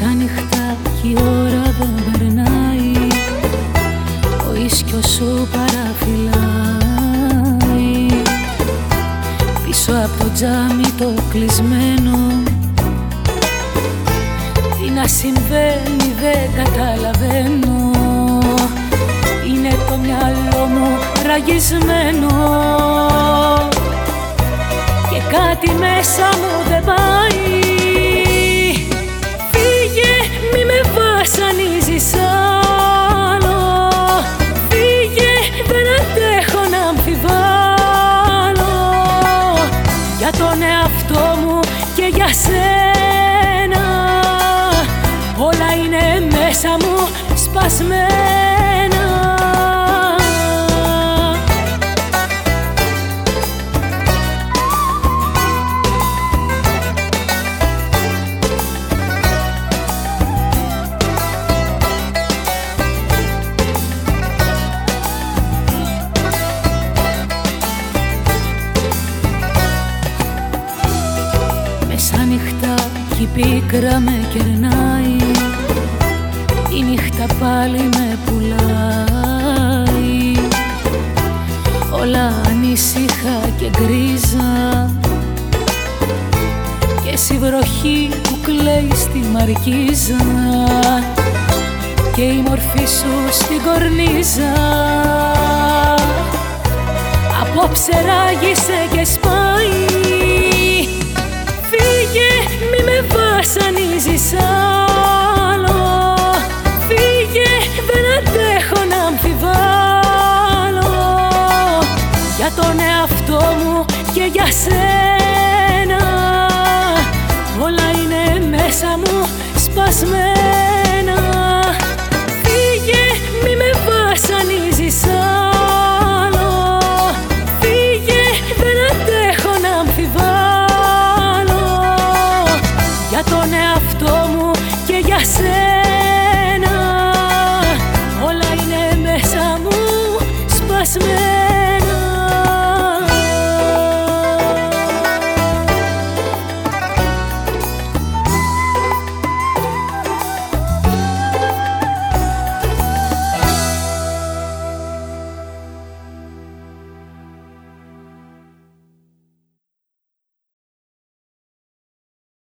Σαν νυχτά η ώρα δεν περνάει Ο ίσκιος σου παραφυλάει. Πίσω από το τζάμι το κλεισμένο Τι να συμβαίνει δεν καταλαβαίνω. Είναι το μυαλό μου ραγισμένο Και κάτι μέσα μου για σένα. Όλα είναι μέσα μου σπασμένα πίκρα με κερνάει. Η νύχτα πάλι με πουλάει. Όλα ανήσυχα και γκρίζα. Και εσύ βροχή που κλαίει στη μαρκίζα. Και η μορφή σου στην κορνίζα. Απόψε ράγισε και σπάει και